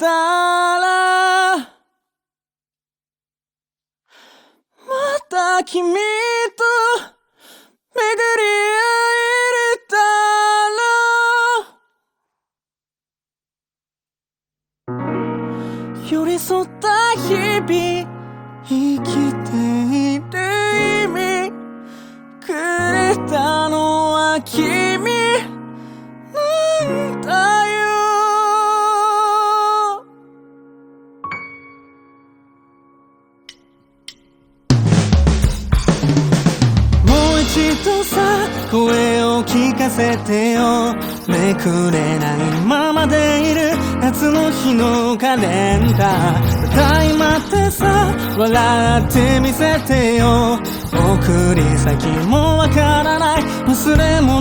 たらまた君と巡り合う。寄り添った日々生きている意味くれたのは君。声を聞かせてよ。めくれないままでいる。夏の日のカレンダー。歌いまってさ笑ってみせてよ。送り先もわからない。忘れ物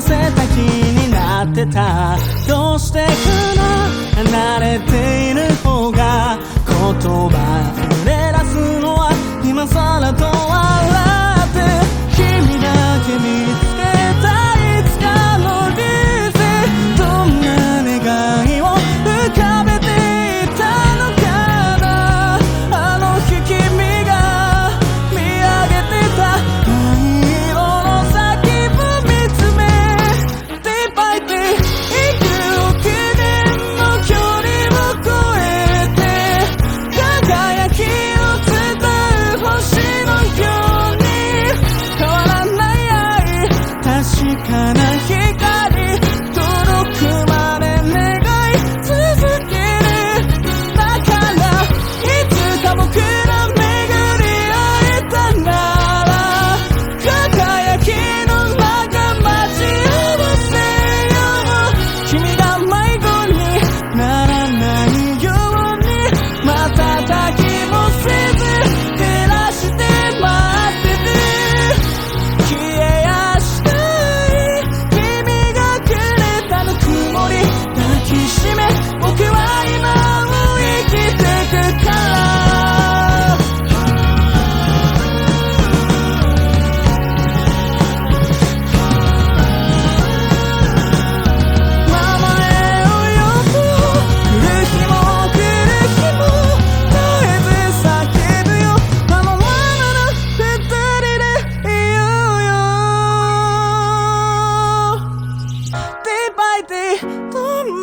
させた気になってた。どうしてかな離れ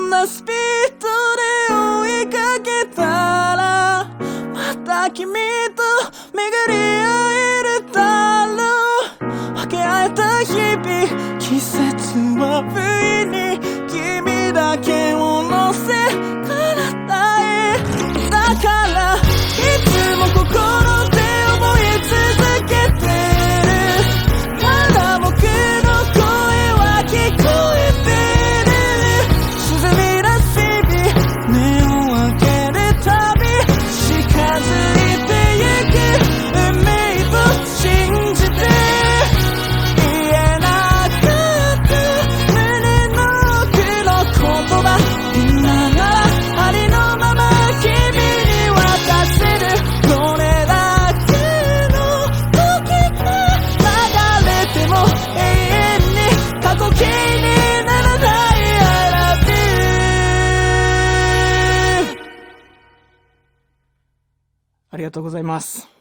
んなスピードで追いかけたらまた君とありがとうございます。